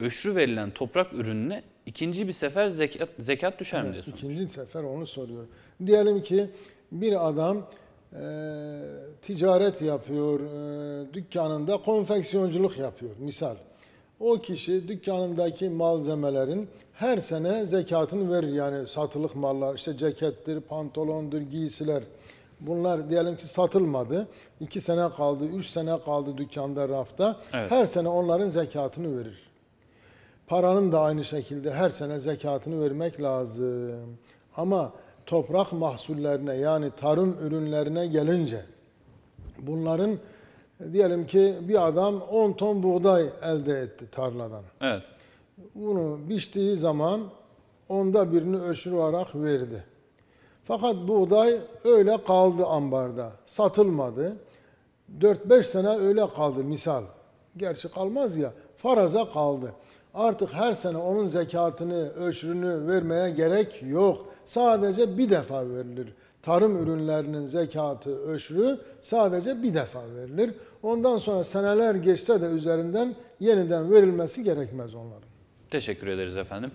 öşrü verilen toprak ürününe ikinci bir sefer zekat, zekat düşer mi diyorsunuz? İkinci sefer onu soruyorum. Diyelim ki bir adam e, ticaret yapıyor, e, dükkanında konfeksiyonculuk yapıyor misal. O kişi dükkanındaki malzemelerin her sene zekatını verir. Yani satılık mallar, işte cekettir, pantolondur, giysiler. Bunlar diyelim ki satılmadı. iki sene kaldı, üç sene kaldı dükkanda rafta. Evet. Her sene onların zekatını verir. Paranın da aynı şekilde her sene zekatını vermek lazım. Ama toprak mahsullerine yani tarım ürünlerine gelince bunların diyelim ki bir adam 10 ton buğday elde etti tarladan. Evet. Bunu biçtiği zaman onda birini öşür olarak verdi. Fakat buğday öyle kaldı ambarda, satılmadı. 4-5 sene öyle kaldı misal. Gerçi kalmaz ya, faraza kaldı. Artık her sene onun zekatını, öşrünü vermeye gerek yok. Sadece bir defa verilir. Tarım ürünlerinin zekatı, öşrü sadece bir defa verilir. Ondan sonra seneler geçse de üzerinden yeniden verilmesi gerekmez onların. Teşekkür ederiz efendim.